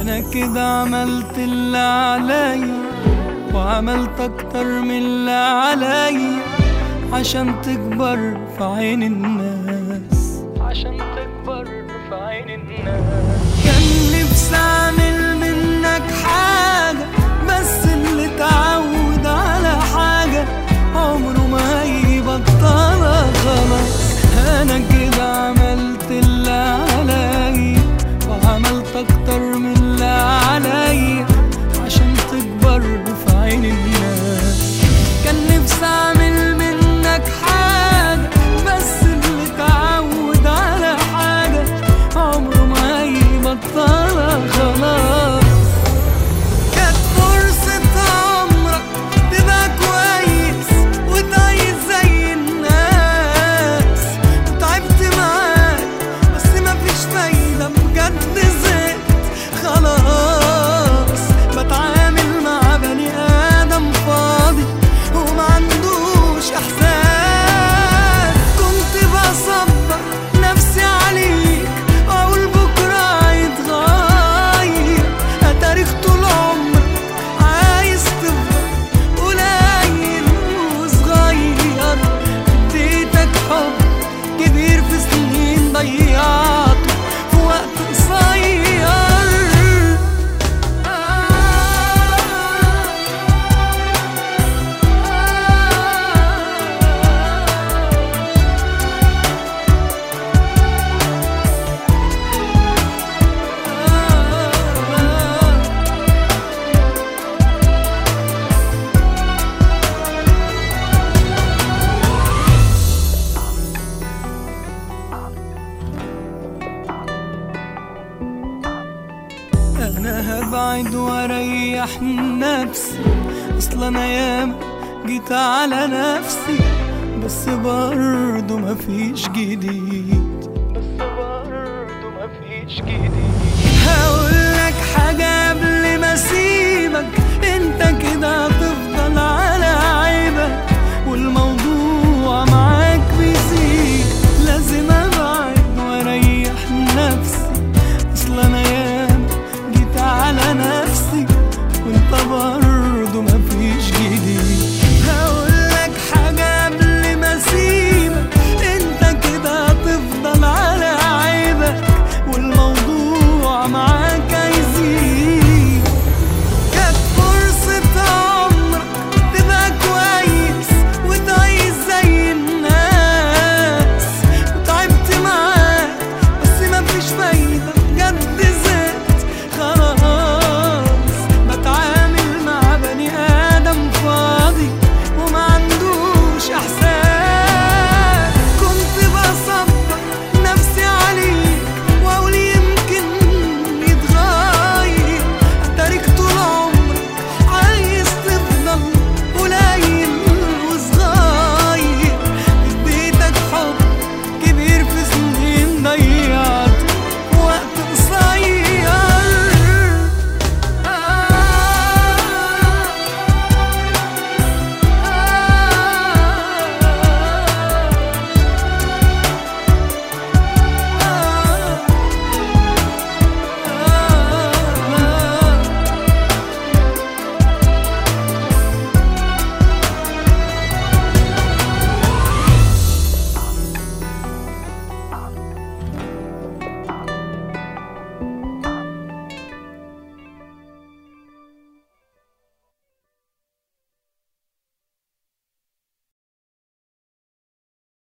أنا كده عملت اللي عليا وعملت أكتر من اللي عليا عشان تكبر في عين الناس. عشان تكبر في عين الناس. but fun. أنا هبعد وأريح نفسي. أصل أنا ياما جيت على نفسي بس برضه مفيش جديد. بس برضه مفيش جديد.